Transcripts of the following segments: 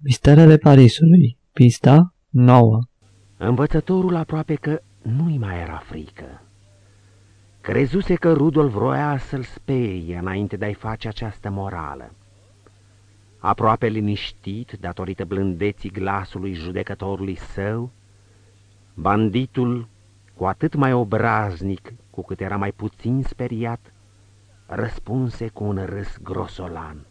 Misterele Parisului, pista 9 Învățătorul aproape că nu-i mai era frică. Crezuse că Rudolf vroia să-l sperie înainte de a-i face această morală. Aproape liniștit, datorită blândeții glasului judecătorului său, banditul, cu atât mai obraznic cu cât era mai puțin speriat, răspunse cu un râs grosolan.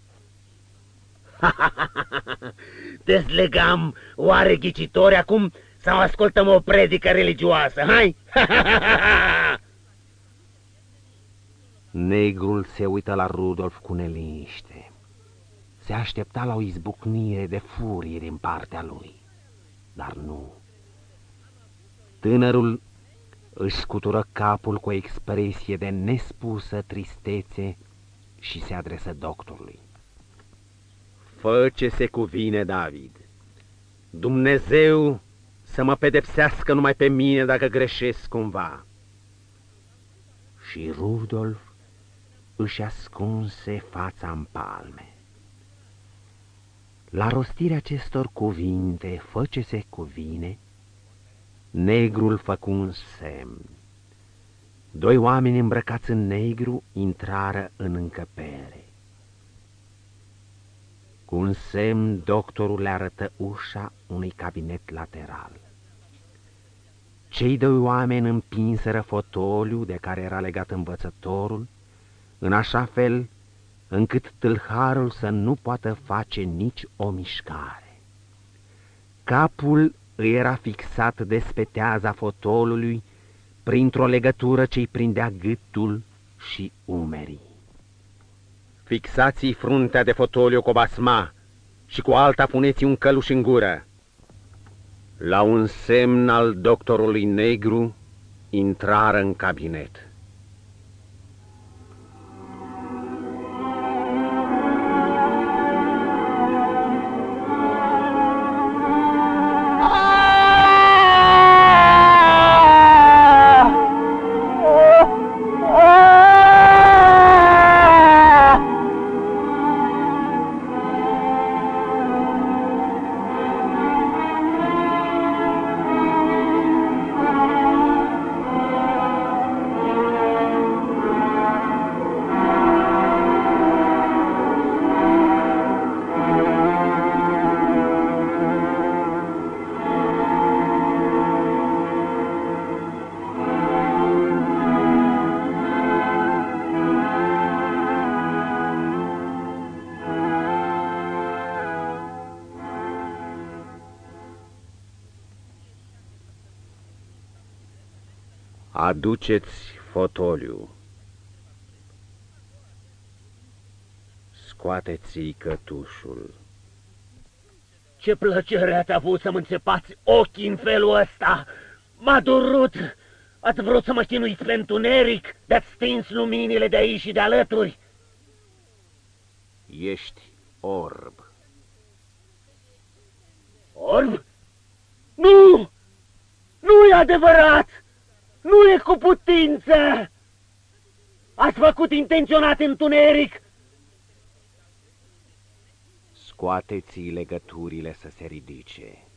Dezlegam oare ghicitori acum sau ascultăm o predică religioasă, hai? Negrul se uită la Rudolf cu neliniște. Se aștepta la o izbucnire de furie din partea lui, dar nu. Tânărul își scutură capul cu o expresie de nespusă tristețe și se adresă doctorului. Fă ce se cuvine, David. Dumnezeu să mă pedepsească numai pe mine dacă greșesc cumva. Și Rudolf își ascunse fața în palme. La rostirea acestor cuvinte, fă ce se cuvine, negrul făcu un semn. Doi oameni îmbrăcați în negru intrară în încăpere. Cu un semn, doctorul le arătă ușa unui cabinet lateral. Cei doi oameni împinseră fotoliu de care era legat învățătorul, în așa fel încât tâlharul să nu poată face nici o mișcare. Capul îi era fixat de speteaza fotolului printr-o legătură ce-i prindea gâtul și umerii. Fixați-i fruntea de fotoliu cu basma și cu alta puneți un căluș în gură. La un semn al doctorului negru, intrară în cabinet. Aduceți fotoliu. Scoateți-i cătușul. Ce plăcere ați avut să mă înțepați ochii în felul ăsta! M-a durut! Ați vrut să mă chinuiți pe întuneric, de-ați stins luminile de aici și de alături. Ești orb. Orb? Nu! Nu e adevărat! Nu e cu putință! Ați făcut intenționat întuneric! Scoateți legăturile să se ridice.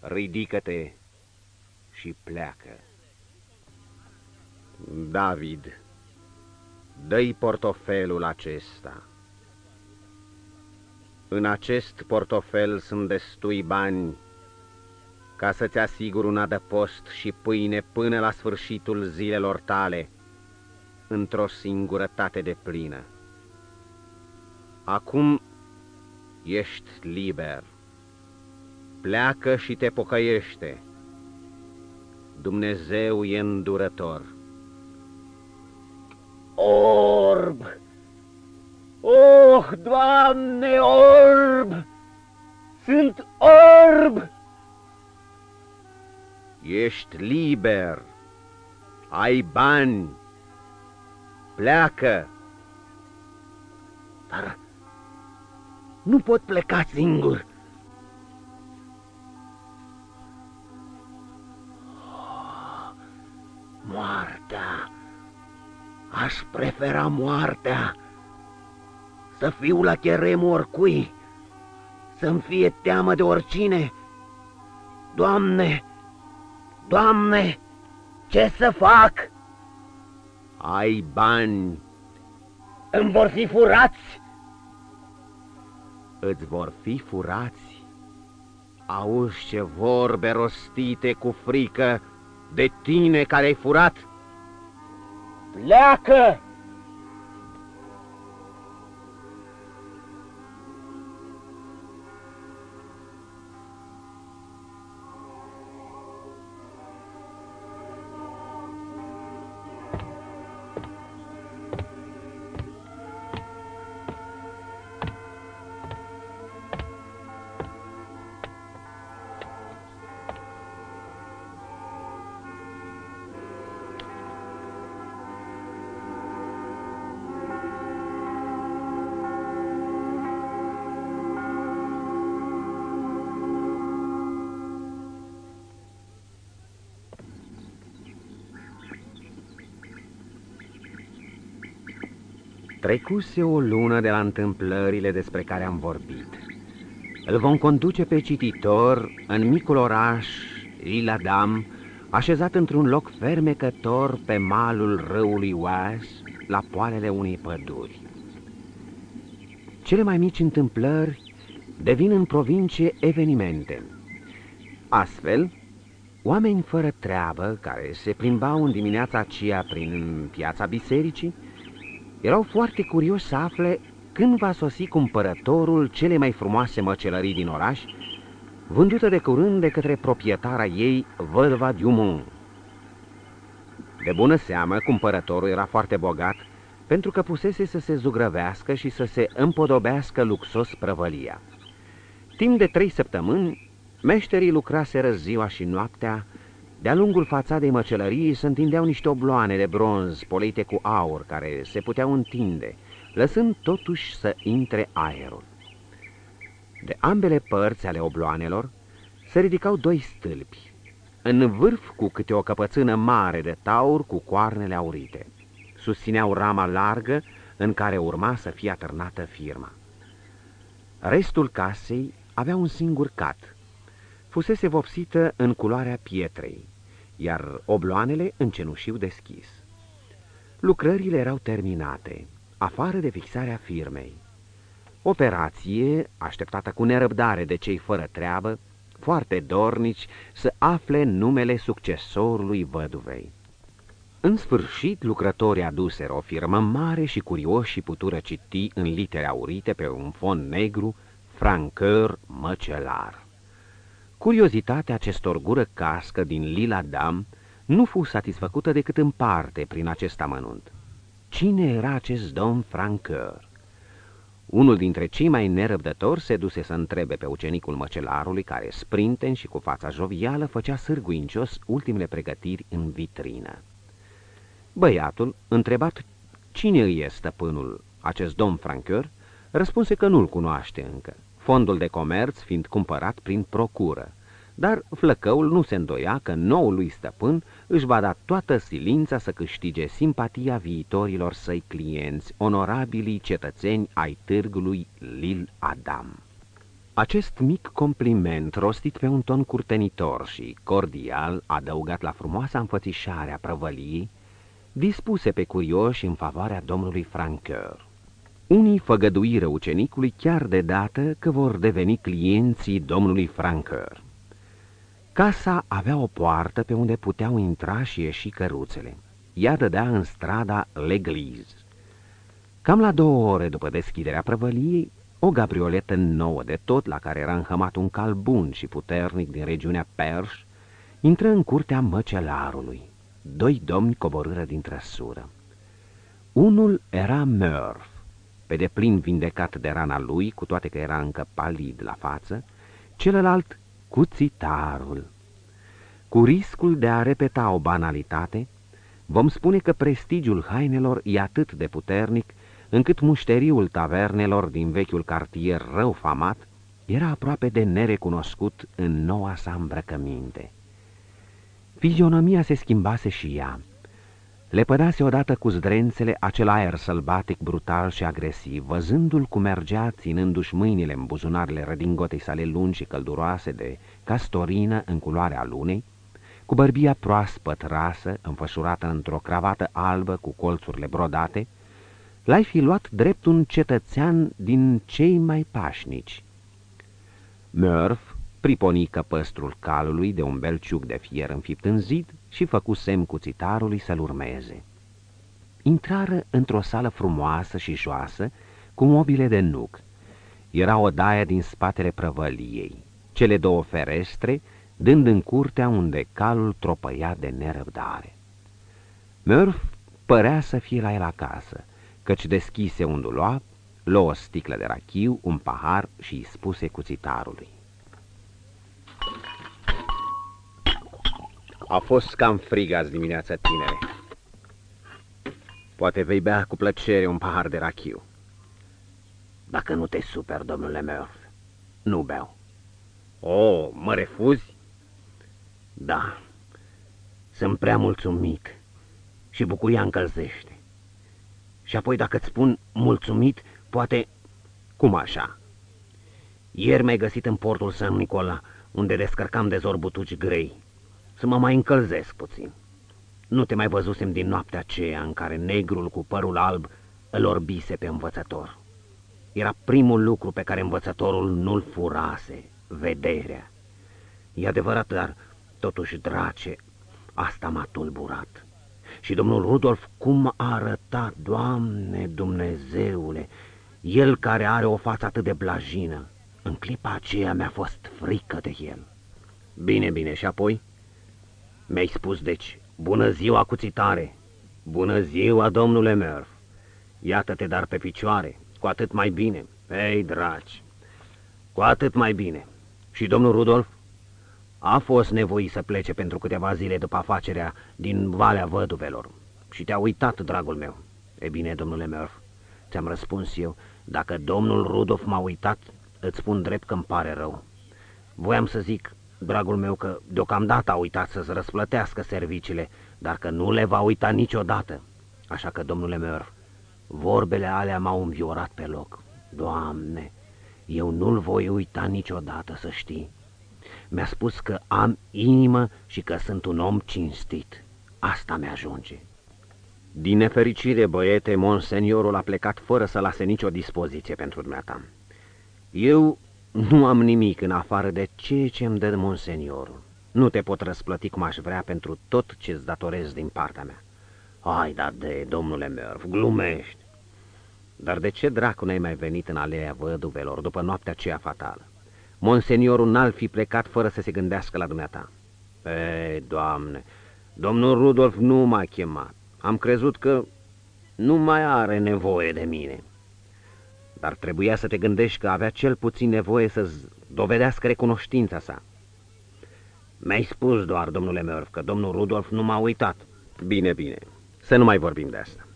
Ridică-te și pleacă. David, dă-i portofelul acesta. În acest portofel sunt destui bani ca să-ți asigur un adăpost și pâine până la sfârșitul zilelor tale, într-o singurătate de plină. Acum ești liber. Pleacă și te pocăiește. Dumnezeu e îndurător. Orb! Oh, Doamne, orb! Sunt orb! Ești liber, ai bani, pleacă. Dar nu pot pleca singur. Moartea, aș prefera moartea. să fiu la cheremul oricui, să-mi fie teamă de oricine. Doamne, Doamne, ce să fac? Ai bani. Îmi vor fi furați. Îți vor fi furați. Auzi ce vorbe rostite cu frică de tine care ai furat? Pleacă! Trecuse o lună de la întâmplările despre care am vorbit. Îl vom conduce pe cititor în micul oraș Iladam, așezat într-un loc fermecător pe malul râului Oas, la poalele unei păduri. Cele mai mici întâmplări devin în provincie evenimente. Astfel, oameni fără treabă, care se plimbau în dimineața aceea prin piața bisericii, erau foarte curioși să afle când va sosi cumpărătorul cele mai frumoase măcelării din oraș, vândută de curând de către proprietara ei, vădva Dumont. De bună seamă, cumpărătorul era foarte bogat, pentru că pusese să se zugrăvească și să se împodobească luxos prăvălia. Timp de trei săptămâni, meșterii lucraseră ziua și noaptea, de-a lungul fațadei măcelăriei se întindeau niște obloane de bronz polite cu aur care se puteau întinde, lăsând totuși să intre aerul. De ambele părți ale obloanelor se ridicau doi stâlpi, în vârf cu câte o căpățână mare de taur cu coarnele aurite. Susțineau rama largă în care urma să fie atârnată firma. Restul casei avea un singur cat, fusese vopsită în culoarea pietrei, iar obloanele în cenușiu deschis. Lucrările erau terminate, afară de fixarea firmei. Operație așteptată cu nerăbdare de cei fără treabă, foarte dornici să afle numele succesorului văduvei. În sfârșit, lucrătorii aduseră o firmă mare și curioși și putură citi în litere aurite pe un fond negru, francăr măcelar. Curiozitatea acestor gură cască din Lila Dam nu fu satisfăcută decât în parte prin acest amănunt. Cine era acest domn Francoeur? Unul dintre cei mai nerăbdători se duse să întrebe pe ucenicul măcelarului, care, sprinten și cu fața jovială, făcea sârguincios ultimele pregătiri în vitrină. Băiatul, întrebat cine îi e stăpânul, acest domn Francoeur, răspunse că nu-l cunoaște încă fondul de comerț fiind cumpărat prin procură. Dar flăcăul nu se îndoia că noul lui stăpân își va da toată silința să câștige simpatia viitorilor săi clienți, onorabilii cetățeni ai târgului Lil Adam. Acest mic compliment, rostit pe un ton curtenitor și cordial, adăugat la frumoasa înfățișare a prăvăliei, dispuse pe curioși în favoarea domnului Francoeur. Unii făgăduiră ucenicului chiar de dată că vor deveni clienții domnului Franker. Casa avea o poartă pe unde puteau intra și ieși căruțele. Ea dădea în strada L'Eglise. Cam la două ore după deschiderea prăvăliei, o gabrioletă nouă de tot, la care era înhămat un cal bun și puternic din regiunea Perș, intră în curtea măcelarului. Doi domni coborâră din trăsură. Unul era Murph, pe deplin vindecat de rana lui, cu toate că era încă palid la față, celălalt cuțitarul. Cu riscul de a repeta o banalitate, vom spune că prestigiul hainelor e atât de puternic, încât mușteriul tavernelor din vechiul cartier rău famat era aproape de nerecunoscut în noua sa îmbrăcăminte. Fizionomia se schimbase și ea. Le pădase odată cu zdrențele acel aer sălbatic, brutal și agresiv, văzându-l cum mergea, ținându-și mâinile în buzunarele redingotei sale lungi și călduroase de castorină în culoarea lunei, cu bărbia proaspăt rasă, înfășurată într-o cravată albă cu colțurile brodate, l-ai fi luat drept un cetățean din cei mai pașnici. Murph priponi căpăstrul calului de un belciug de fier înfipt în zid și făcu semn cuțitarului să-l urmeze. Intrară într-o sală frumoasă și joasă, cu mobile de nuc. Era o daie din spatele prăvăliei, cele două ferestre, dând în curtea unde calul tropăia de nerăbdare. Murph părea să fie la el acasă, căci deschise un dulap, luă o sticlă de rachiu, un pahar și îi spuse cuțitarului. A fost cam frig azi dimineața, tinere. Poate vei bea cu plăcere un pahar de rachiu. Dacă nu te super, domnule Murph, nu beau. Oh, mă refuzi? Da, sunt prea mulțumit și bucuria încălzește. Și apoi dacă îți spun mulțumit, poate... Cum așa? Ieri mi-ai găsit în portul San Nicola, unde descărcam de zorbutuci grei să mă mai încălzesc puțin. Nu te mai văzusem din noaptea aceea în care negrul cu părul alb îl orbise pe învățător. Era primul lucru pe care învățătorul nu-l furase, vederea. E adevărat, dar totuși, drace, asta m-a tulburat. Și domnul Rudolf cum a arătat, Doamne Dumnezeule, el care are o față atât de blajină, în clipa aceea mi-a fost frică de el. Bine, bine, și apoi? Mi-ai spus, deci, bună ziua cuțitare, bună ziua, domnule Murph. Iată-te dar pe picioare, cu atât mai bine. Ei, dragi, cu atât mai bine. Și domnul Rudolf a fost nevoit să plece pentru câteva zile după afacerea din Valea Văduvelor. Și te-a uitat, dragul meu. E bine, domnule Murph, ți-am răspuns eu, dacă domnul Rudolf m-a uitat, îți spun drept că îmi pare rău. Voiam să zic, dragul meu, că deocamdată a uitat să-ți răsplătească serviciile, dar că nu le va uita niciodată. Așa că, domnule Murph, vorbele alea m-au înviorat pe loc. Doamne, eu nu-l voi uita niciodată, să știi. Mi-a spus că am inimă și că sunt un om cinstit. Asta mi-ajunge. Din nefericire, băiete, monseniorul a plecat fără să lase nicio dispoziție pentru dumneata. Eu nu am nimic în afară de ceea ce îmi dă monseniorul. Nu te pot răsplăti cum aș vrea pentru tot ce-ți datorez din partea mea. Hai, dar de, domnule Murph, glumești. Dar de ce dracu n-ai mai venit în aleea văduvelor după noaptea aceea fatală? Monseniorul n-ar fi plecat fără să se gândească la dumneata. Ei, doamne, domnul Rudolf nu m-a chemat. Am crezut că nu mai are nevoie de mine dar trebuia să te gândești că avea cel puțin nevoie să-ți dovedească recunoștința sa. Mi-ai spus doar, domnule Murph, că domnul Rudolf nu m-a uitat. Bine, bine, să nu mai vorbim de asta.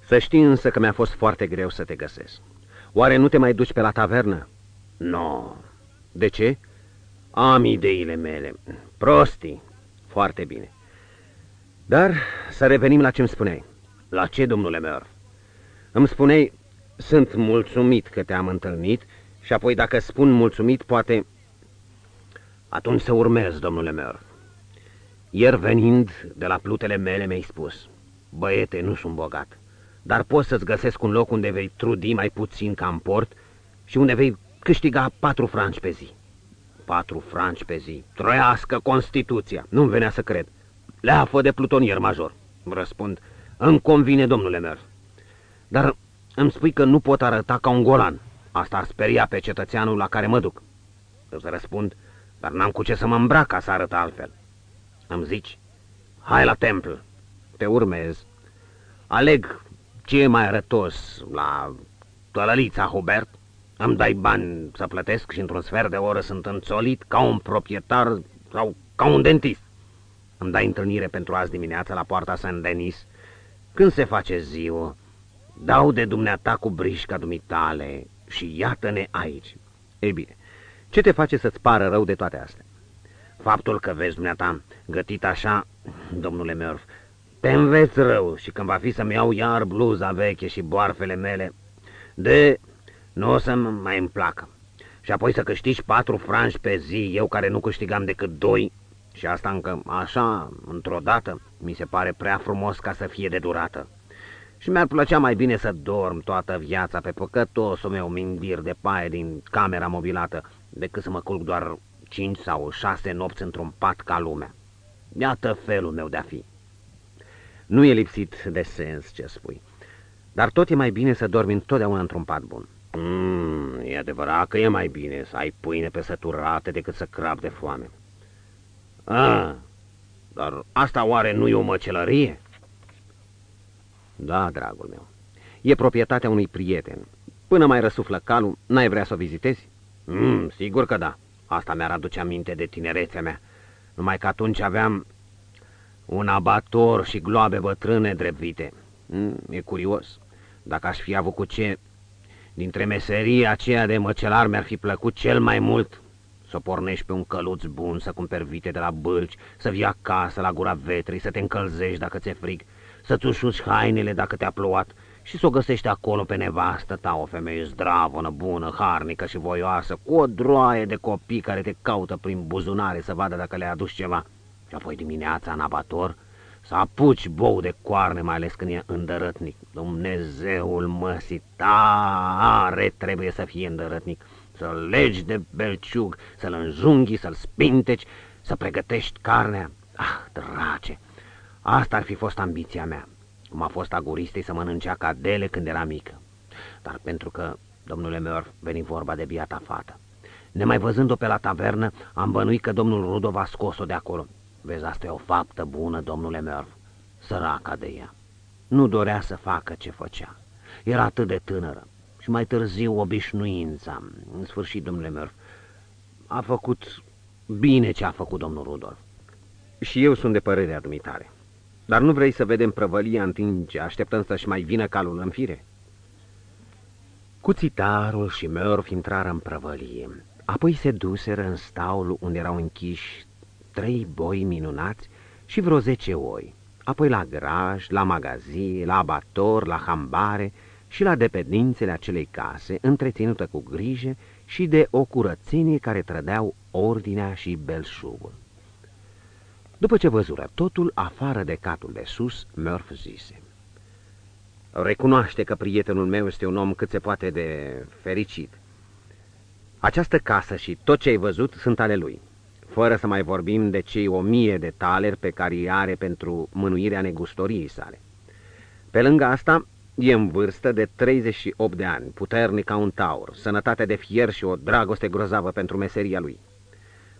Să știi însă că mi-a fost foarte greu să te găsesc. Oare nu te mai duci pe la tavernă? Nu. No. De ce? Am ideile mele. Prostii. Foarte bine. Dar să revenim la ce-mi spuneai. La ce, domnule Murph? Îmi spuneai sunt mulțumit că te-am întâlnit și apoi dacă spun mulțumit, poate... Atunci să urmez, domnule Murph. Ieri venind de la plutele mele mi-ai spus, băiete, nu sunt bogat, dar pot să-ți găsesc un loc unde vei trudi mai puțin ca în port și unde vei câștiga patru franci pe zi. Patru franci pe zi. Troiască Constituția. Nu-mi venea să cred. Leafă de plutonier major. Răspund, îmi convine, domnule Murph. Dar îmi spui că nu pot arăta ca un golan. Asta ar speria pe cetățeanul la care mă duc. Îți răspund, dar n-am cu ce să mă îmbrac ca să arăt altfel. Îmi zici, hai la templu. Te urmez. Aleg ce e mai arătos la tălălița Hubert. Îmi dai bani să plătesc și într-un sfert de oră sunt înțolit ca un proprietar sau ca un dentist. Îmi dai întâlnire pentru azi dimineață la poarta Saint-Denis. Când se face ziua, Dau de dumneata cu brișca dumitale și iată-ne aici. Ei bine, ce te face să-ți pară rău de toate astea? Faptul că vezi dumneata gătit așa, domnule Murph, te înveți rău și când va fi să-mi iau iar bluza veche și boarfele mele, de nu o să mai îmi placă. Și apoi să câștigi patru franci pe zi, eu care nu câștigam decât doi, și asta încă așa, într-o dată, mi se pare prea frumos ca să fie de durată. Și mi-ar plăcea mai bine să dorm toată viața pe păcătosul meu mindir de paie din camera mobilată, decât să mă culc doar cinci sau șase nopți într-un pat ca lumea. Iată felul meu de-a fi. Nu e lipsit de sens ce spui, dar tot e mai bine să dormi întotdeauna într-un pat bun. Mm, e adevărat că e mai bine să ai pâine pe săturate decât să crap de foame. Ah, dar asta oare nu e o măcelărie? Da, dragul meu, e proprietatea unui prieten. Până mai răsuflă calul, n-ai vrea să o vizitezi? Mm, sigur că da. Asta mi-ar aduce aminte de tinerețea mea. Numai că atunci aveam un abator și gloabe bătrâne drepvite. Mm, e curios. Dacă aș fi avut cu ce, dintre meseria aceea de măcelar mi-ar fi plăcut cel mai mult să pornești pe un căluț bun, să cumperi vite de la bâlci, să vii acasă la gura vetrei, să te încălzești dacă ți-e frig, să-ți ușuți hainele dacă te-a plouat și să o găsești acolo pe nevastă ta, o femeie zdravănă, bună, harnică și voioasă, cu o droaie de copii care te caută prin buzunare să vadă dacă le aduci ceva. Și apoi dimineața în abator să apuci bou de coarne, mai ales când e îndărătnic. Dumnezeul măsii tare trebuie să fie îndărătnic, să-l legi de belciug, să-l înjunghi, să-l spinteci, să pregătești carnea. Ah, drace, asta ar fi fost ambiția mea, cum a fost aguristei să mănâncea cadele când era mică. Dar pentru că, domnule Murph, veni vorba de biata fată. Nemai văzând-o pe la tavernă, am bănuit că domnul Rudov a scos-o de acolo. Vezi, asta e o faptă bună, domnule Murph, săraca de ea. Nu dorea să facă ce făcea. Era atât de tânără. Și mai târziu obișnuința. În sfârșit, domnule Murph, a făcut bine ce a făcut domnul Rudolf. Și eu sunt de părerea dumitare. Dar nu vrei să vedem prăvălia în timp ce așteptăm să-și mai vină calul în fire? Cuțitarul și Murph intrară în prăvălie. Apoi se duseră în staul unde erau închiși trei boi minunați și vreo zece oi, apoi la graj, la magazie, la abator, la hambare și la dependențele acelei case, întreținută cu grijă și de o curățenie care trădeau ordinea și belșugul. După ce văzură totul afară de catul de sus, Murph zise. Recunoaște că prietenul meu este un om cât se poate de fericit. Această casă și tot ce ai văzut sunt ale lui fără să mai vorbim de cei o mie de taleri pe care îi are pentru mânuirea negustoriei sale. Pe lângă asta, e în vârstă de 38 de ani, puternic ca un taur, sănătate de fier și o dragoste grozavă pentru meseria lui.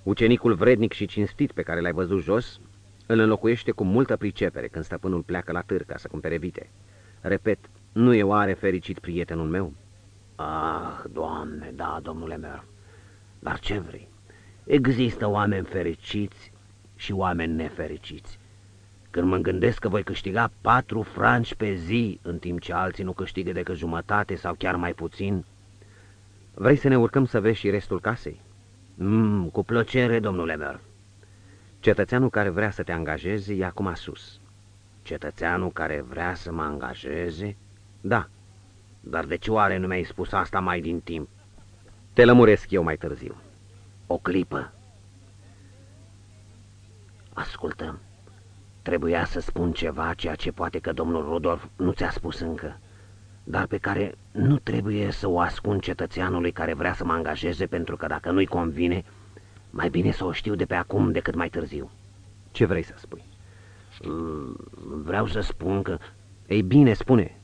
Ucenicul vrednic și cinstit pe care l-ai văzut jos, îl înlocuiește cu multă pricepere când stăpânul pleacă la târca să cumpere vite. Repet, nu e oare fericit prietenul meu? Ah, doamne, da, domnule meu, dar ce vrei? Există oameni fericiți și oameni nefericiți. Când mă gândesc că voi câștiga patru franci pe zi, în timp ce alții nu câștigă decât jumătate sau chiar mai puțin, vrei să ne urcăm să vezi și restul casei? Mm, cu plăcere, domnule meu. Cetățeanul care vrea să te angajeze e acum sus. Cetățeanul care vrea să mă angajeze? Da. Dar de ce oare nu mi-ai spus asta mai din timp? Te lămuresc eu mai târziu. O clipă. Ascultă, trebuia să spun ceva, ceea ce poate că domnul Rudolf nu ți-a spus încă, dar pe care nu trebuie să o ascund cetățeanului care vrea să mă angajeze, pentru că dacă nu-i convine, mai bine să o știu de pe acum decât mai târziu. Ce vrei să spui? Mm, vreau să spun că... Ei bine, spune.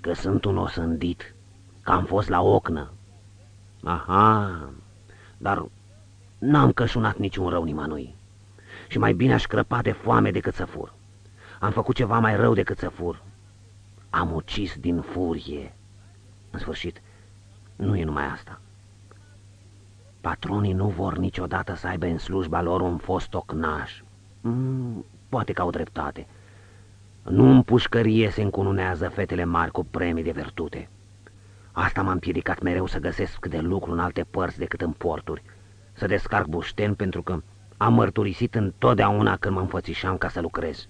Că sunt un osândit, că am fost la ocnă. Aha, dar n-am cășunat niciun rău nimănui. Și mai bine aș crăpa de foame decât să fur. Am făcut ceva mai rău decât să fur. Am ucis din furie. În sfârșit, nu e numai asta. Patronii nu vor niciodată să aibă în slujba lor un fost ocnaș. Mm, poate că au dreptate. Nu în pușcărie se încununează fetele mari cu premii de virtute. Asta m-a împiedicat mereu să găsesc de lucru în alte părți decât în porturi, să descarc bușten pentru că am mărturisit întotdeauna când mă înfățișam ca să lucrez.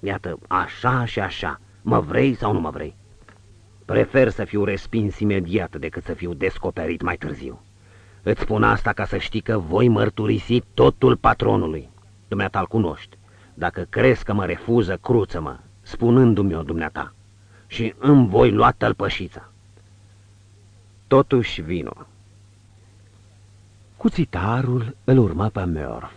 Iată, așa și așa, mă vrei sau nu mă vrei? Prefer să fiu respins imediat decât să fiu descoperit mai târziu. Îți spun asta ca să știi că voi mărturisi totul patronului. Dumneata-l cunoști. Dacă crezi că mă refuză, cruță-mă, spunându-mi o dumneata. Și îmi voi lua tălpășița. Totuși vino. Cuțitarul îl urmă pe Murph.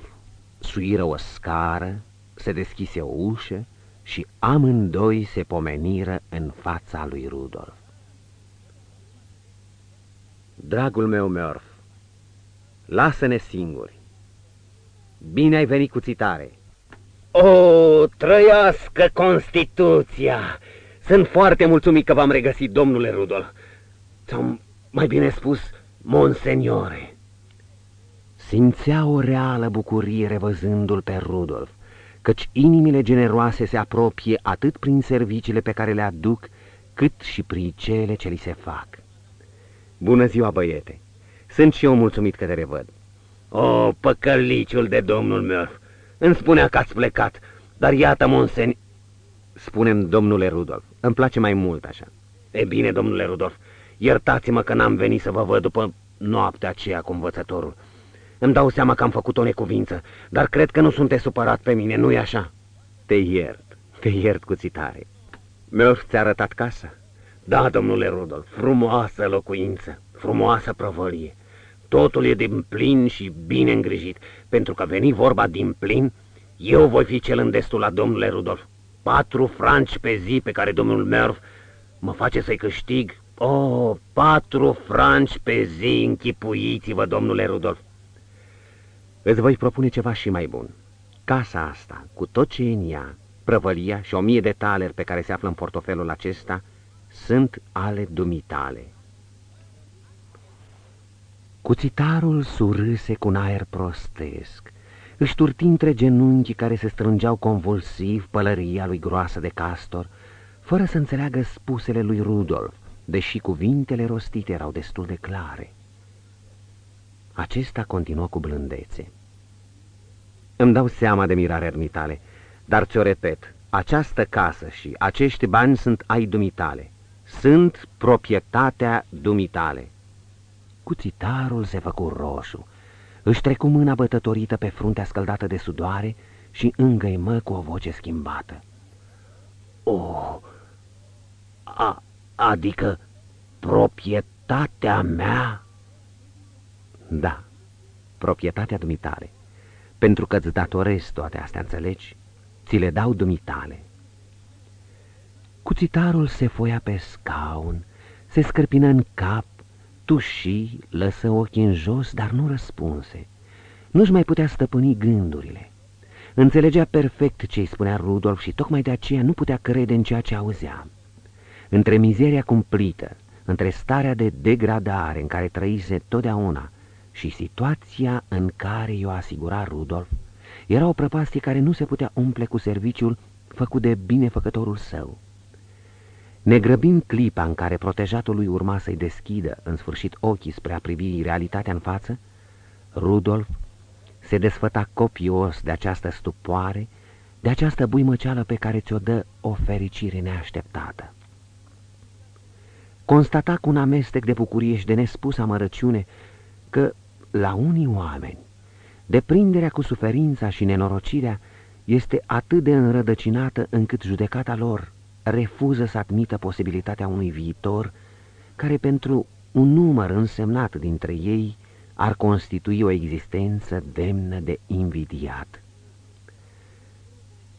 Suiră o scară, se deschise o ușă și amândoi se pomeniră în fața lui Rudolf. Dragul meu, Murph, lasă-ne singuri. Bine ai venit cu țitare. O, trăiască Constituția! Sunt foarte mulțumit că v-am regăsit, domnule Rudolf. Sau mai bine spus, monseniore. Simțea o reală bucurie revăzându-l pe Rudolf, căci inimile generoase se apropie atât prin serviciile pe care le aduc, cât și prin cele ce li se fac. Bună ziua, băiete! Sunt și eu mulțumit că te revăd. O, păcăliciul de domnul meu! Îmi spunea că ați plecat, dar iată, monseni... Spunem, domnule Rudolf, îmi place mai mult așa. E bine, domnule Rudolf, iertați-mă că n-am venit să vă văd după noaptea aceea cu învățătorul. Îmi dau seama că am făcut o necuvință, dar cred că nu sunteți supărat pe mine, nu-i așa? Te iert, te iert cu țitare. Mi-a ți-a arătat casa? Da, domnule Rudolf, frumoasă locuință, frumoasă prăvălie. Totul e din plin și bine îngrijit, pentru că veni vorba din plin, eu voi fi cel îndestul la domnule Rudolf. Patru franci pe zi pe care domnul Merv mă face să-i câștig. Oh, patru franci pe zi, închipuiți-vă, domnule Rudolf. Îți voi propune ceva și mai bun. Casa asta, cu tot ce e în ea, prăvălia și o mie de taleri pe care se află în portofelul acesta, sunt ale dumitale. Cuțitarul surâse cu un aer prostesc, își turti între genunchii care se strângeau convulsiv pălăria lui groasă de castor, fără să înțeleagă spusele lui Rudolf, deși cuvintele rostite erau destul de clare. Acesta continuă cu blândețe. Îmi dau seama de mirarea ermitale, dar ți-o repet, această casă și acești bani sunt ai dumitale. Sunt proprietatea dumitale. Cuțitarul se făcu roșu, își trecu mâna bătătorită pe fruntea scăldată de sudoare și îngăimă cu o voce schimbată. O, a, adică proprietatea mea? Da, proprietatea dumitale, pentru că îți datorezi toate astea, înțelegi? Ți le dau dumitale. Cuțitarul se foia pe scaun, se scărpină în cap, tuși, lăsă ochii în jos, dar nu răspunse. Nu-și mai putea stăpâni gândurile. Înțelegea perfect ce îi spunea Rudolf și tocmai de aceea nu putea crede în ceea ce auzea. Între mizeria cumplită, între starea de degradare în care trăise totdeauna și situația în care i-o asigura Rudolf, era o prăpastie care nu se putea umple cu serviciul făcut de binefăcătorul său. Ne grăbim clipa în care protejatul lui urma să-i deschidă în sfârșit ochii spre a privi realitatea în față, Rudolf se desfăta copios de această stupoare, de această buimăceală pe care ți-o dă o fericire neașteptată. Constata cu un amestec de bucurie și de nespus amărăciune că, la unii oameni, deprinderea cu suferința și nenorocirea este atât de înrădăcinată încât judecata lor refuză să admită posibilitatea unui viitor care pentru un număr însemnat dintre ei ar constitui o existență demnă de invidiat.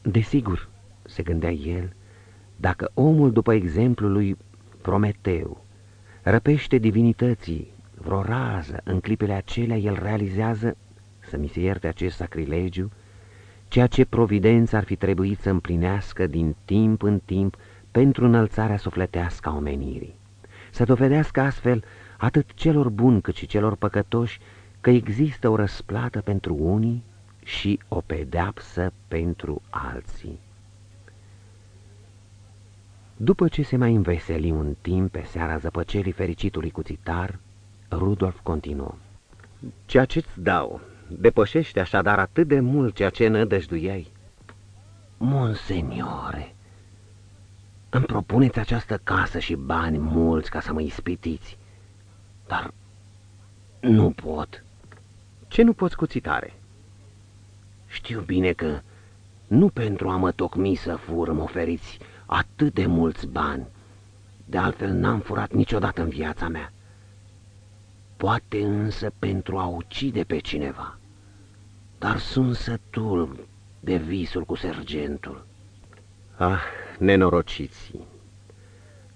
Desigur, se gândea el, dacă omul, după exemplul lui Prometeu, răpește divinității vreo rază, în clipele acelea el realizează, să mi se ierte acest sacrilegiu, ceea ce providența ar fi trebuit să împlinească din timp în timp pentru înălțarea sufletească a omenirii. Să dovedească astfel atât celor buni cât și celor păcătoși că există o răsplată pentru unii și o pedeapsă pentru alții. După ce se mai înveseli un timp pe seara zăpăcerii fericitului cuțitar, Rudolf continuă. Ceea ce-ți dau depășește așadar atât de mult ceea ce nădăjduiai. Monseniore, îmi propuneți această casă și bani mulți ca să mă ispitiți, dar nu pot. Ce nu poți cuțitare? Știu bine că nu pentru a mă tocmi să fur mă oferiți atât de mulți bani. De altfel n-am furat niciodată în viața mea. Poate însă pentru a ucide pe cineva. Dar sunt sătul de visul cu sergentul. Ah, nenorociții!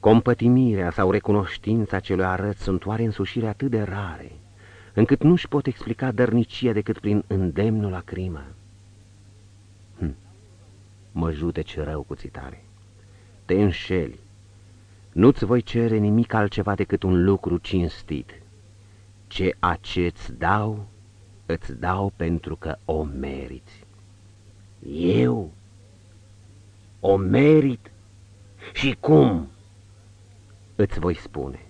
Compătimirea sau recunoștința celui arăt sunt oare însușire atât de rare, încât nu-și pot explica dărnicia decât prin îndemnul la crimă. Hm. Mă judeci rău cu țitare. Te înșeli. Nu-ți voi cere nimic altceva decât un lucru cinstit. Ce ce-ți dau, îți dau pentru că o meriți. Eu? O merit? Și cum? Îți voi spune.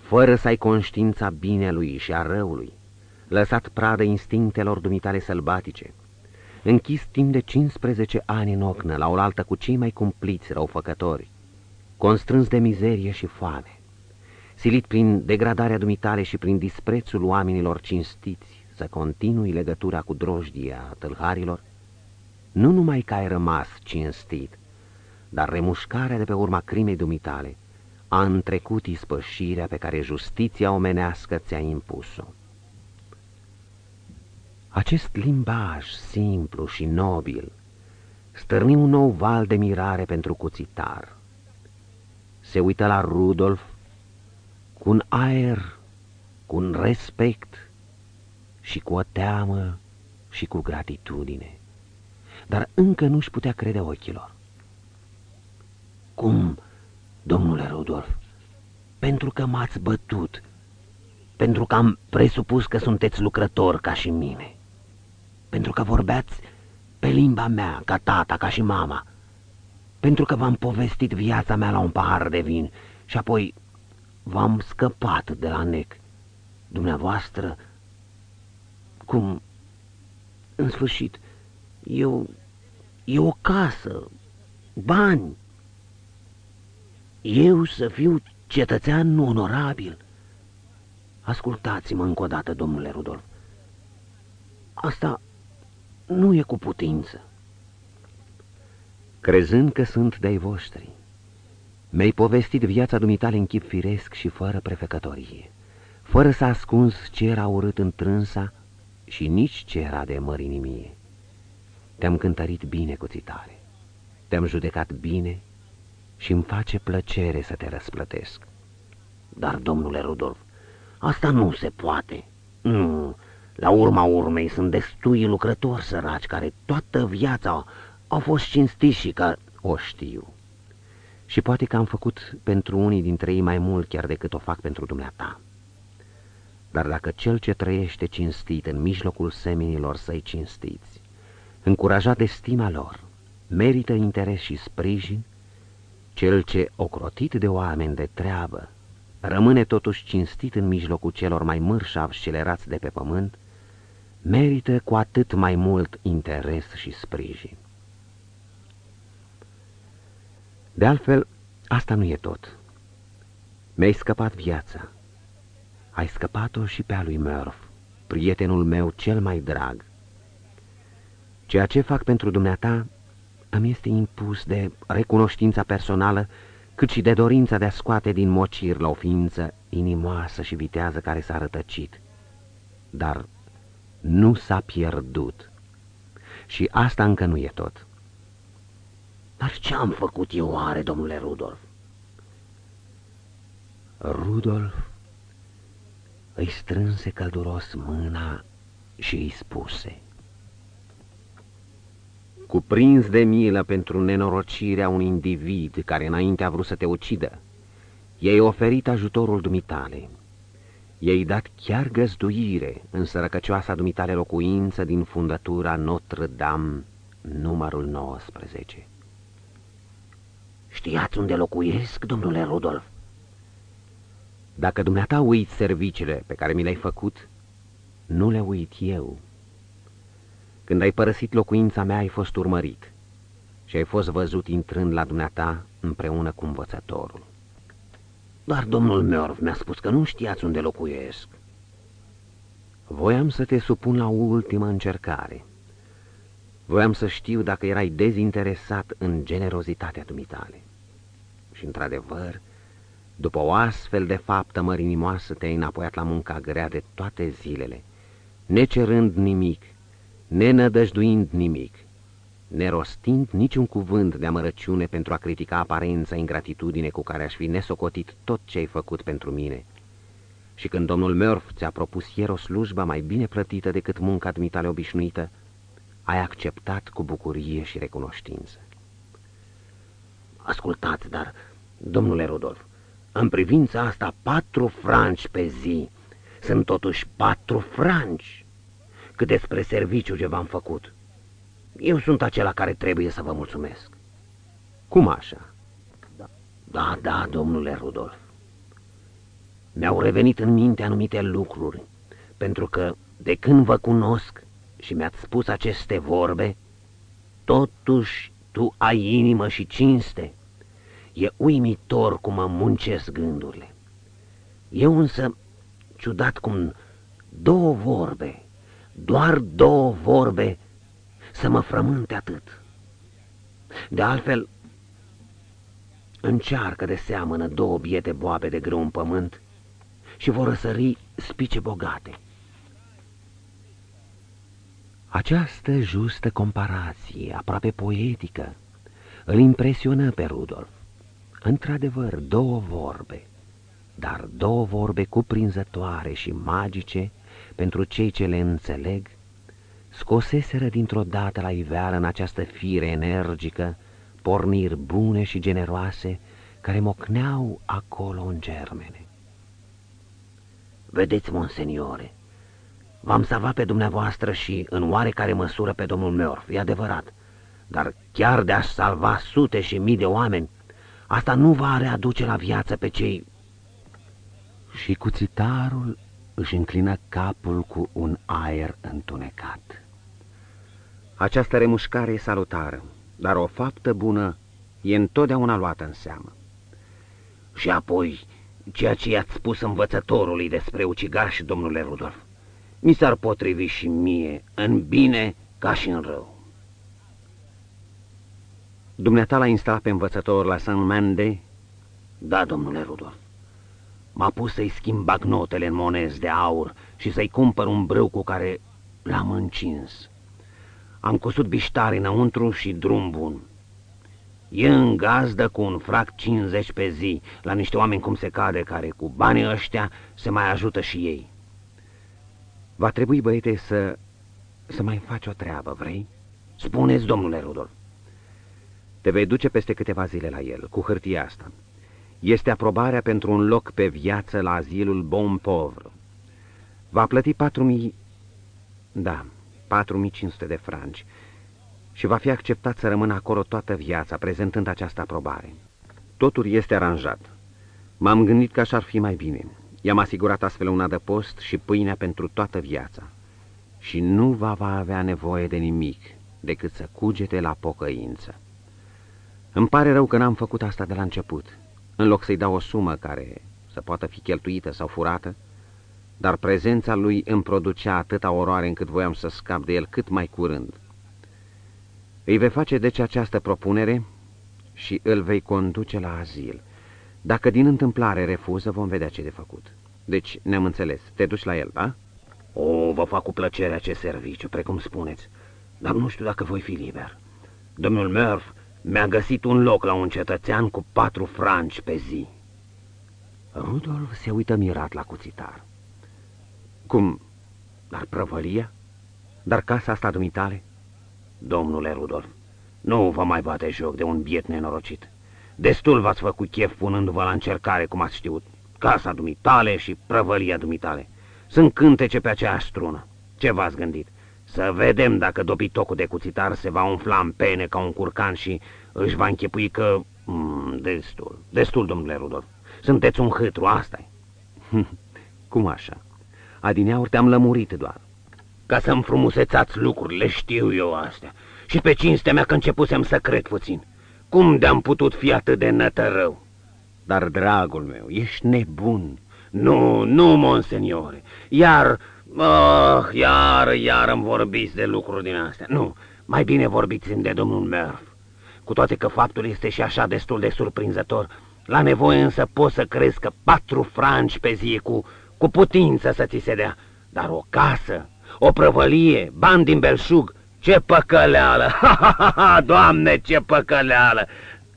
Fără să ai conștiința binelui și a răului, lăsat pradă instinctelor dumitale sălbatice, închis timp de 15 ani în ocnă, la oaltă cu cei mai cumpliți răufăcători, constrâns de mizerie și foame, silit prin degradarea dumitale și prin disprețul oamenilor cinstiți să continui legătura cu drojdia tâlharilor, nu numai că ai rămas cinstit, dar remușcarea de pe urma crimei dumitale a întrecut ispășirea pe care justiția omenească ți-a impus-o. Acest limbaj simplu și nobil stârni un nou val de mirare pentru cuțitar. Se uită la Rudolf cu un aer, cu un respect și cu o teamă și cu gratitudine, dar încă nu-și putea crede ochilor. Cum, domnule Rudolf? Pentru că m-ați bătut, pentru că am presupus că sunteți lucrător ca și mine pentru că vorbeați pe limba mea, ca tata, ca și mama, pentru că v-am povestit viața mea la un pahar de vin și apoi v-am scăpat de la nec. Dumneavoastră, cum, în sfârșit, eu, e o casă, bani. Eu să fiu cetățean onorabil. Ascultați-mă încă o dată, domnule Rudolf. Asta nu e cu putință. Crezând că sunt de-ai voștri, mi-ai povestit viața dumitale în chip firesc și fără prefecătorie, fără să ascunzi ce era urât întrânsa și nici ce era de mărinimie. Te-am cântărit bine cu țitare, te-am judecat bine și îmi face plăcere să te răsplătesc. Dar, domnule Rudolf, asta nu se poate. Nu, la urma urmei sunt destui lucrători săraci care toată viața au fost cinstiți și că o știu. Și poate că am făcut pentru unii dintre ei mai mult chiar decât o fac pentru dumneata. Dar dacă cel ce trăiește cinstit în mijlocul seminilor săi cinstiți, încurajat de stima lor, merită interes și sprijin, cel ce, ocrotit de oameni de treabă, rămâne totuși cinstit în mijlocul celor mai mărșavi scelerați de pe pământ, merită cu atât mai mult interes și sprijin. De altfel, asta nu e tot. Mi-ai scăpat viața. Ai scăpat-o și pe a lui Murph, prietenul meu cel mai drag. Ceea ce fac pentru dumneata îmi este impus de recunoștința personală, cât și de dorința de a scoate din mocir la o ființă inimoasă și vitează care s-a rătăcit. Dar nu s-a pierdut. Și asta încă nu e tot. Dar ce am făcut eu oare, domnule Rudolf? Rudolf îi strânse călduros mâna și îi spuse Cuprins de milă pentru nenorocirea unui individ care înainte a vrut să te ucidă, i-ai oferit ajutorul dumitale i-ai dat chiar găzduire în sărăcăcioasa dumitale locuință din fundătura Notre-Dame, numărul 19. Știați unde locuiesc, domnule Rudolf? Dacă dumneata uiți serviciile pe care mi le-ai făcut, nu le uit eu. Când ai părăsit locuința mea, ai fost urmărit. și ai fost văzut intrând la dumneata împreună cu învățătorul. Dar domnul Merv mi-a spus că nu știați unde locuiesc. Voiam să te supun la o ultimă încercare. Voiam să știu dacă erai dezinteresat în generozitatea dumitale. Și, într-adevăr, după o astfel de faptă mărinimoasă te-ai înapoiat la munca grea de toate zilele, necerând nimic, nenădăjduind nimic, nerostind niciun cuvânt de amărăciune pentru a critica aparența ingratitudine cu care aș fi nesocotit tot ce ai făcut pentru mine. Și când domnul Murph ți-a propus ieri o slujbă mai bine plătită decât munca dumitale obișnuită, ai acceptat cu bucurie și recunoștință. Ascultați, dar, domnule Rudolf, în privința asta patru franci pe zi sunt totuși patru franci. Cât despre serviciu ce v-am făcut, eu sunt acela care trebuie să vă mulțumesc. Cum așa? Da, da, da domnule Rudolf. Mi-au revenit în minte anumite lucruri, pentru că de când vă cunosc și mi-ați spus aceste vorbe, totuși tu ai inimă și cinste. E uimitor cum mă muncesc gândurile. Eu însă, ciudat cum două vorbe, doar două vorbe, să mă frământe atât. De altfel, încearcă de seamănă două biete boabe de grâu în pământ și vor răsări spice bogate. Această justă comparație, aproape poetică, îl impresionă pe Rudolf. Într-adevăr, două vorbe, dar două vorbe cuprinzătoare și magice pentru cei ce le înțeleg, scoseseră dintr-o dată la iveală în această fire energică porniri bune și generoase care mocneau acolo în germene. Vedeți, monseniore, v-am salvat pe dumneavoastră și în oarecare măsură pe domnul Murphy, e adevărat, dar chiar de a salva sute și mii de oameni, asta nu va readuce la viață pe cei... Și cuțitarul își înclină capul cu un aer întunecat. Această remușcare e salutară, dar o faptă bună e întotdeauna luată în seamă. Și apoi, ceea ce i-ați spus învățătorului despre ucigași, domnule Rudolf, mi s-ar potrivi și mie, în bine ca și în rău. Dumneata l-a instalat pe învățător la San Mande? Da, domnule Rudolf. M-a pus să-i schimb bagnotele în monezi de aur și să-i cumpăr un brâu cu care l-am încins. Am cusut biștari înăuntru și drum bun. E în gazdă cu un frac 50 pe zi, la niște oameni cum se cade, care cu banii ăștia se mai ajută și ei. Va trebui, băiete, să... să mai faci o treabă, vrei? Spuneți, domnule Rudolf. Te vei duce peste câteva zile la el, cu hârtia asta. Este aprobarea pentru un loc pe viață la azilul Bon Povre. Va plăti patru mii... Da, 4500 de franci și va fi acceptat să rămână acolo toată viața, prezentând această aprobare. Totul este aranjat. M-am gândit că așa ar fi mai bine. I-am asigurat astfel un adăpost și pâinea pentru toată viața. Și nu va, va avea nevoie de nimic decât să cugete la pocăință. Îmi pare rău că n-am făcut asta de la început. În loc să-i dau o sumă care să poată fi cheltuită sau furată, dar prezența lui îmi producea atâta oroare încât voiam să scap de el cât mai curând. Îi vei face deci această propunere și îl vei conduce la azil. Dacă din întâmplare refuză, vom vedea ce de făcut. Deci ne-am înțeles. Te duci la el, da? O, vă fac cu plăcere acest serviciu, precum spuneți, dar nu știu dacă voi fi liber. Domnul Murph mi-a găsit un loc la un cetățean cu patru franci pe zi. Rudolf se uită mirat la cuțitar. Cum? Dar prăvălia? Dar casa asta dumitale? Domnule Rudolf, nu vă mai bate joc de un biet nenorocit. Destul v-ați făcut chef punându-vă la încercare, cum ați știut. Casa dumitale și prăvălia dumitale. Sunt cântece pe aceeași strună. Ce v-ați gândit? Să vedem dacă dobitocul de cuțitar se va umfla în pene ca un curcan și își va închipui că... Mm, destul, destul, domnule Rudolf. Sunteți un hâtru, asta -i. Cum așa? Adineauri te-am lămurit doar. Ca să-mi frumusețați lucrurile, știu eu astea. și pe cinstea mea că începusem să cred puțin. Cum de-am putut fi atât de nătărău? Dar, dragul meu, ești nebun. Nu, nu, monseniore, iar, oh, iar, iar îmi vorbiți de lucruri din astea. Nu, mai bine vorbiți de domnul Murph. Cu toate că faptul este și așa destul de surprinzător, la nevoie însă poți să crezi că patru franci pe zi cu, cu putință să ți se dea, dar o casă, o prăvălie, bani din belșug, ce păcăleală! Ha, ha, ha, ha, doamne, ce păcăleală!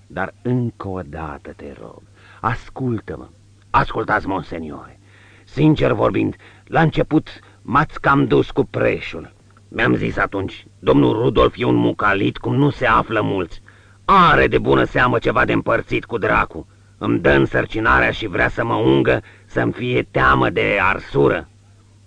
Dar încă o dată te rog, ascultă-mă, ascultați, monseniore. Sincer vorbind, la început m-ați cam dus cu preșul. Mi-am zis atunci, domnul Rudolf e un mucalit cum nu se află mulți. Are de bună seamă ceva de împărțit cu dracu. Îmi dă însărcinarea și vrea să mă ungă să-mi fie teamă de arsură.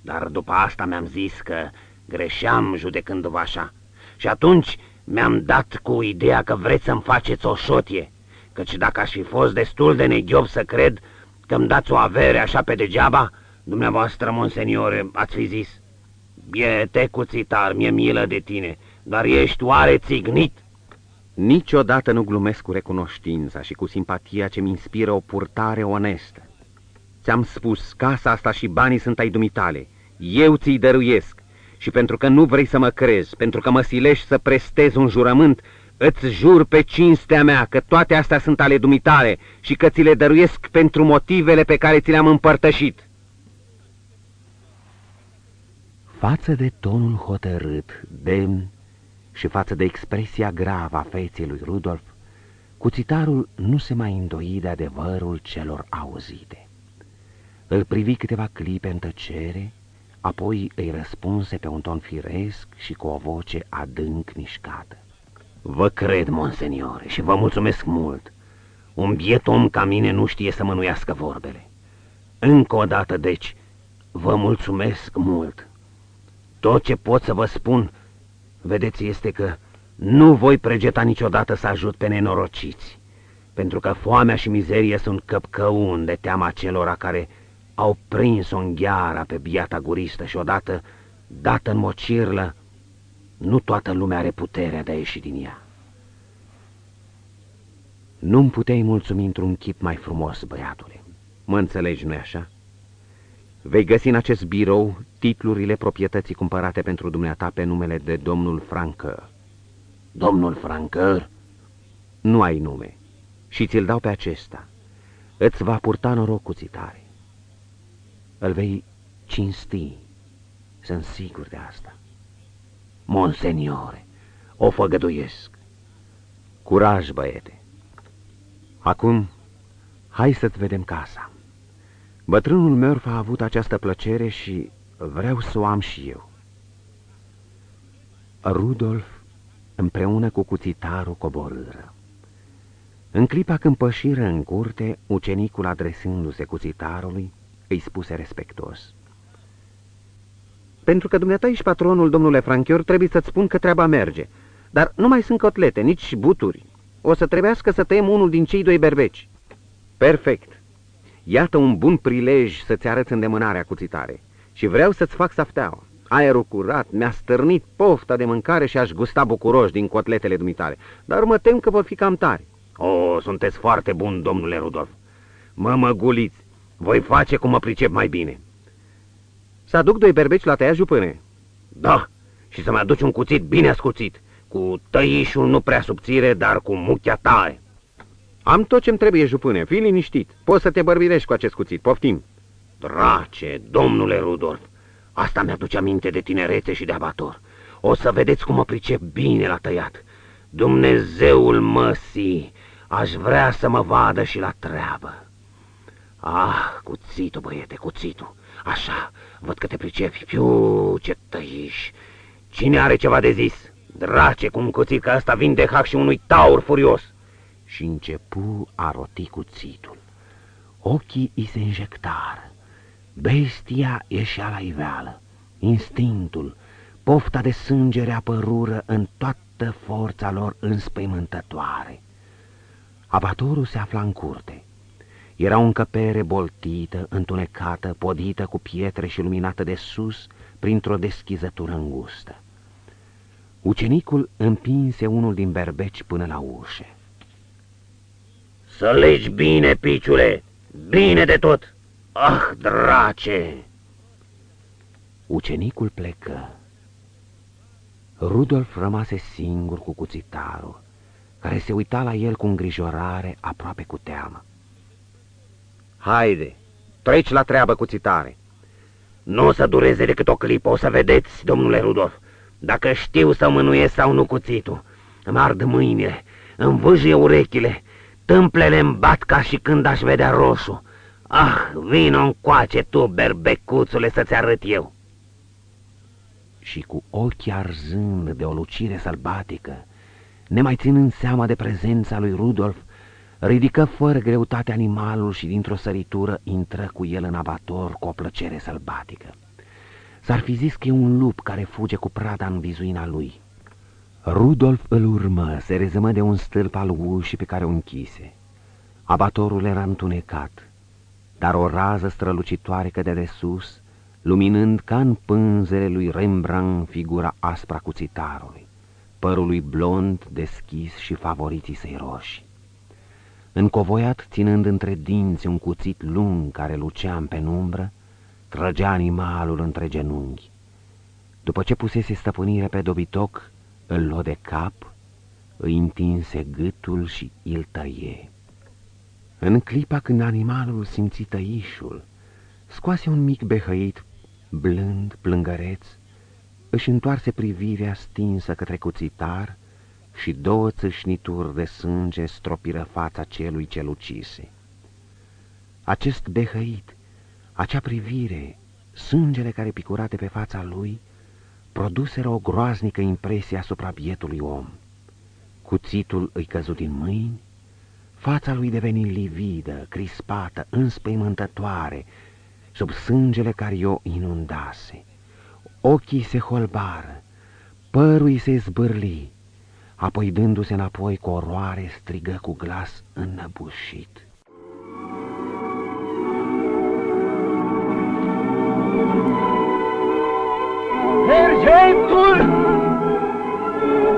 Dar după asta mi-am zis că greșeam judecându-vă așa. Și atunci mi-am dat cu ideea că vreți să-mi faceți o șotie, căci dacă aș fi fost destul de neghiob să cred că-mi dați o avere așa pe degeaba, dumneavoastră, monseniore, ați fi zis, e tecuțitar, mi-e milă de tine, dar ești oare țignit? Niciodată nu glumesc cu recunoștința și cu simpatia ce mi inspiră o purtare onestă. Ți-am spus, casa asta și banii sunt ai dumitale. Eu ți-i dăruiesc și pentru că nu vrei să mă crezi, pentru că mă silești să prestez un jurământ, îți jur pe cinstea mea că toate astea sunt ale dumitale și că ți le dăruiesc pentru motivele pe care ți le-am împărtășit. Față de tonul hotărât, demn și față de expresia gravă a feței lui Rudolf, cuțitarul nu se mai îndoi de adevărul celor auzite. Îl privi câteva clipe în tăcere, apoi îi răspunse pe un ton firesc și cu o voce adânc mișcată. Vă cred, monseniore, și vă mulțumesc mult. Un biet om ca mine nu știe să mănuiască vorbele. Încă o dată, deci, vă mulțumesc mult. Tot ce pot să vă spun, vedeți, este că nu voi pregeta niciodată să ajut pe nenorociți, pentru că foamea și mizeria sunt căpcăuni de teama celor care au prins-o în gheara pe biata guristă și odată, dată în mocirlă, nu toată lumea are puterea de a ieși din ea. Nu-mi puteai mulțumi într-un chip mai frumos, băiatule. Mă înțelegi, nu-i așa? Vei găsi în acest birou titlurile proprietății cumpărate pentru dumneata pe numele de domnul Francă. Domnul Francă? Nu ai nume și ți-l dau pe acesta. Îți va purta noroc cu țitare. Îl vei cinsti, sunt sigur de asta. Monseniore, o făgăduiesc. Curaj, băiete. Acum, hai să-ți vedem casa. Bătrânul meu a avut această plăcere și vreau să o am și eu. Rudolf, împreună cu cuțitarul, coborâră. În clipa când pășiră în curte, ucenicul adresându-se cuțitarului, îi spuse respectuos. Pentru că dumneata ești patronul, domnule Franchior, trebuie să-ți spun că treaba merge. Dar nu mai sunt cotlete, nici buturi. O să trebuiască să tăiem unul din cei doi berbeci. Perfect. Iată un bun prilej să-ți arăți îndemânarea cuțitare. Și vreau să-ți fac safteaua. Aerul curat mi-a stârnit pofta de mâncare și aș gusta bucuroș din cotletele dumitare. Dar mă tem că vor fi cam tari. O, sunteți foarte bun, domnule Rudolf. Mă măguliți. Voi face cum mă pricep mai bine. Să aduc doi berbeci la tăia jupâne. Da, și să-mi aduci un cuțit bine ascuțit, cu tăișul nu prea subțire, dar cu muchea tare. Am tot ce-mi trebuie, jupâne, fii liniștit. Poți să te bărbirești cu acest cuțit, poftim. Drace, domnule Rudolf, asta mi-aduce aminte de tinerețe și de abator. O să vedeți cum mă pricep bine la tăiat. Dumnezeul măsii, aș vrea să mă vadă și la treabă. Ah, cuțitul, băiete, cuțitul. Așa, văd că te pricepi. Fiu, ce tăiși. Cine are ceva de zis? Drace, cum cuțit că asta vin de hac și unui taur furios. Și începu a roti cuțitul. Ochii îi se injectară. Bestia ieșea la iveală. Instinctul, pofta de sânge reapărură în toată forța lor înspăimântătoare. Abatorul se afla în curte. Era o încăpere boltită, întunecată, podită cu pietre și luminată de sus printr-o deschizătură îngustă. Ucenicul împinse unul din berbeci până la ușă. Să legi bine, piciule, bine de tot! Ah, drace! Ucenicul plecă. Rudolf rămase singur cu cuțitarul, care se uita la el cu îngrijorare, aproape cu teamă. Haide, treci la treabă cuțitare. Nu o să dureze decât o clipă, o să vedeți, domnule Rudolf. Dacă știu să mânuiesc sau nu cuțitul, îmi ard mâinile, îmi vâjie urechile, tâmplele îmi bat ca și când aș vedea roșu. Ah, vino încoace tu, berbecuțule, să-ți arăt eu. Și cu ochii arzând de o lucire sălbatică, nemai ținând seama de prezența lui Rudolf, ridică fără greutate animalul și dintr-o săritură intră cu el în abator cu o plăcere sălbatică. S-ar fi zis că e un lup care fuge cu prada în vizuina lui. Rudolf îl urmă, se rezămă de un stâlp al ușii pe care o închise. Abatorul era întunecat, dar o rază strălucitoare cădea de sus, luminând ca în pânzele lui Rembrandt figura aspra cuțitarului, părul lui blond, deschis și favoriții săi roșii. Încovoiat, ținând între dinți un cuțit lung care lucea în penumbră, trăgea animalul între genunchi. După ce pusese stăpânire pe dobitoc, îl luă de cap, îi întinse gâtul și îl tăie. În clipa când animalul simți tăișul, scoase un mic behăit, blând, plângăreț, își întoarse privirea stinsă către cuțitar și două țâșnituri de sânge stropiră fața celui ce ucise. Acest behăit, acea privire, sângele care picurate pe fața lui, produseră o groaznică impresie asupra bietului om. Cuțitul îi căzut din mâini, fața lui deveni lividă, crispată, înspăimântătoare, sub sângele care o inundase. Ochii se holbară, părul se zbârli, apoi dându-se înapoi cu oroare strigă cu glas înnăbușit. Sergentul!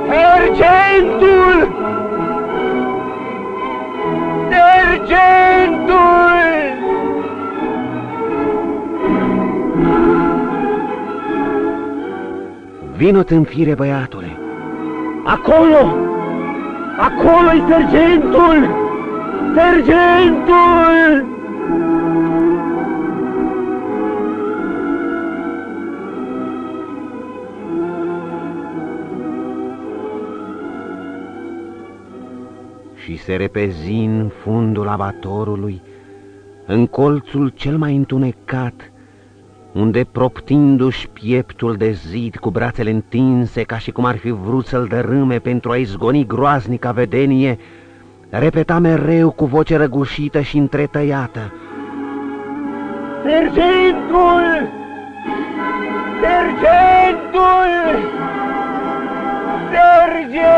Sergentul! Sergentul! Vino-ți în fire, băiatule! Acolo! Acolo-i sergentul! Sergentul! și se repezi în fundul abatorului, în colțul cel mai întunecat, unde, proptindu-și pieptul de zid cu brațele întinse, ca și cum ar fi vrut să-l dărâme pentru a izgoni groaznica vedenie, repeta mereu cu voce răgușită și întretăiată. Sergentul! Sergentul! Sergentul!